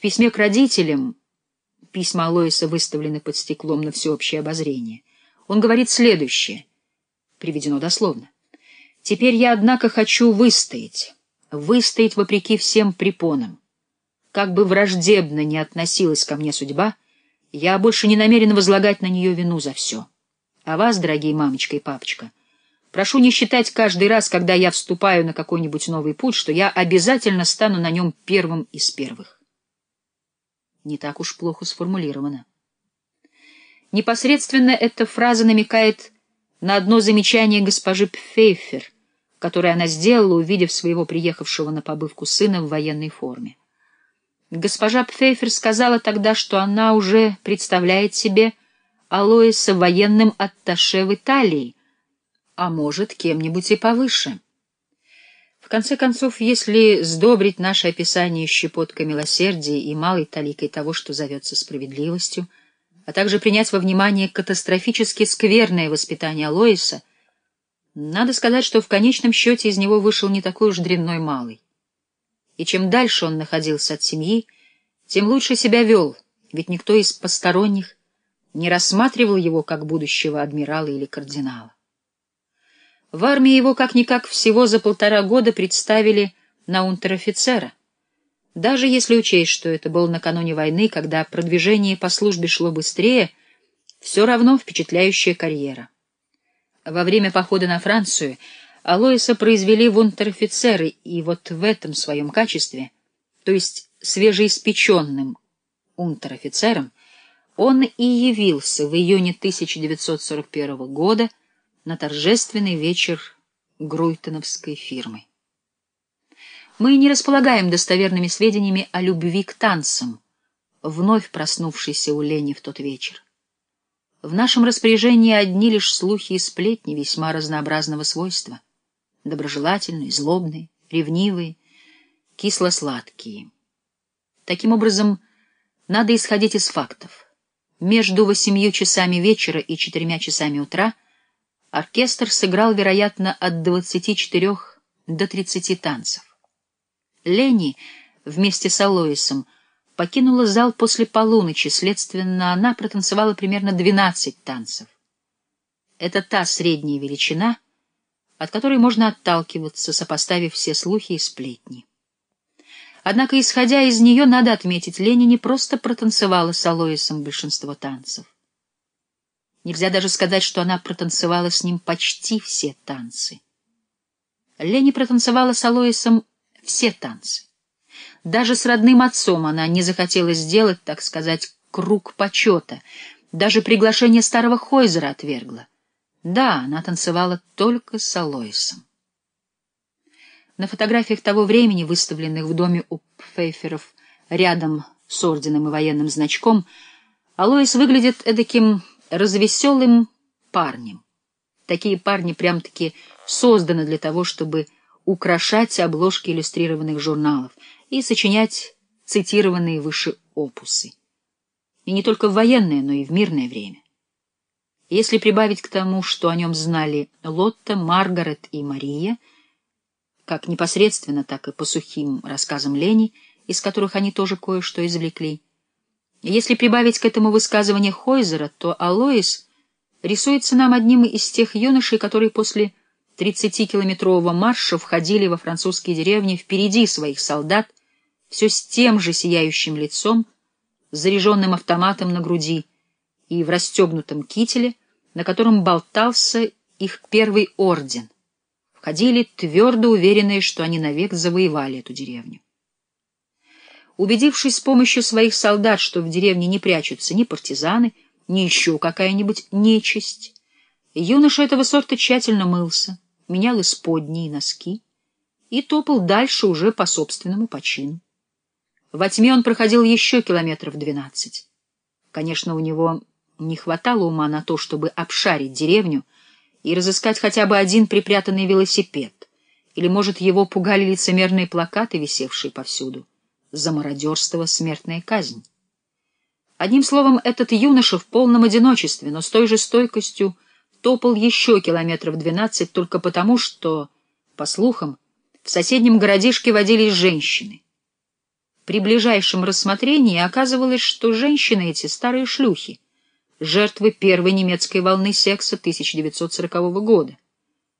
В письме к родителям, письма Алоиса выставлены под стеклом на всеобщее обозрение, он говорит следующее, приведено дословно. «Теперь я, однако, хочу выстоять, выстоять вопреки всем препонам. Как бы враждебно ни относилась ко мне судьба, я больше не намерен возлагать на нее вину за все. А вас, дорогие мамочка и папочка, прошу не считать каждый раз, когда я вступаю на какой-нибудь новый путь, что я обязательно стану на нем первым из первых. Не так уж плохо сформулировано. Непосредственно эта фраза намекает на одно замечание госпожи Пфейфер, которое она сделала, увидев своего приехавшего на побывку сына в военной форме. Госпожа Пфейфер сказала тогда, что она уже представляет себе Алоиса военным атташе в Италии, а может, кем-нибудь и повыше. Конце концов, если сдобрить наше описание щепоткой милосердия и малой таликой того, что зовется справедливостью, а также принять во внимание катастрофически скверное воспитание Алоиса, надо сказать, что в конечном счете из него вышел не такой уж дрянной малый и чем дальше он находился от семьи, тем лучше себя вел, ведь никто из посторонних не рассматривал его как будущего адмирала или кардинала. В армии его как-никак всего за полтора года представили на унтер-офицера. Даже если учесть, что это было накануне войны, когда продвижение по службе шло быстрее, все равно впечатляющая карьера. Во время похода на Францию Алоиса произвели в унтер-офицеры, и вот в этом своем качестве, то есть свежеиспеченным унтер-офицером, он и явился в июне 1941 года на торжественный вечер Груйтоновской фирмы. Мы не располагаем достоверными сведениями о любви к танцам, вновь проснувшейся у Лени в тот вечер. В нашем распоряжении одни лишь слухи и сплетни весьма разнообразного свойства — доброжелательные, злобные, ревнивые, кисло-сладкие. Таким образом, надо исходить из фактов. Между восемью часами вечера и четырьмя часами утра оркестр сыграл, вероятно, от двадцати четырех до тридцати танцев. Лени вместе с Алоисом покинула зал после полуночи, следственно, она протанцевала примерно двенадцать танцев. Это та средняя величина — от которой можно отталкиваться, сопоставив все слухи и сплетни. Однако, исходя из нее, надо отметить, Лени не просто протанцевала с Алоисом большинство танцев. Нельзя даже сказать, что она протанцевала с ним почти все танцы. Лени протанцевала с Алоисом все танцы. Даже с родным отцом она не захотела сделать, так сказать, круг почета. Даже приглашение старого Хойзера отвергла. Да, она танцевала только с Алоисом. На фотографиях того времени, выставленных в доме у Пфейферов рядом с орденом и военным значком, Алоис выглядит эдаким развеселым парнем. Такие парни прям-таки созданы для того, чтобы украшать обложки иллюстрированных журналов и сочинять цитированные выше опусы. И не только в военное, но и в мирное время. Если прибавить к тому, что о нем знали Лотта, Маргарет и Мария, как непосредственно, так и по сухим рассказам Лени, из которых они тоже кое-что извлекли, если прибавить к этому высказывание Хойзера, то Алоис рисуется нам одним из тех юношей, которые после 30-километрового марша входили во французские деревни впереди своих солдат, все с тем же сияющим лицом, заряженным автоматом на груди и в расстегнутом кителе, на котором болтался их первый орден, входили твердо уверенные, что они навек завоевали эту деревню. Убедившись с помощью своих солдат, что в деревне не прячутся ни партизаны, ни еще какая-нибудь нечисть, юноша этого сорта тщательно мылся, менял исподние и носки и топал дальше уже по собственному почину. Во тьме он проходил еще километров двенадцать. Конечно, у него не хватало ума на то, чтобы обшарить деревню и разыскать хотя бы один припрятанный велосипед, или, может, его пугали лицемерные плакаты, висевшие повсюду. За мародерство смертная казнь. Одним словом, этот юноша в полном одиночестве, но с той же стойкостью топал еще километров двенадцать только потому, что, по слухам, в соседнем городишке водились женщины. При ближайшем рассмотрении оказывалось, что женщины эти старые шлюхи, жертвы первой немецкой волны секса 1940 года.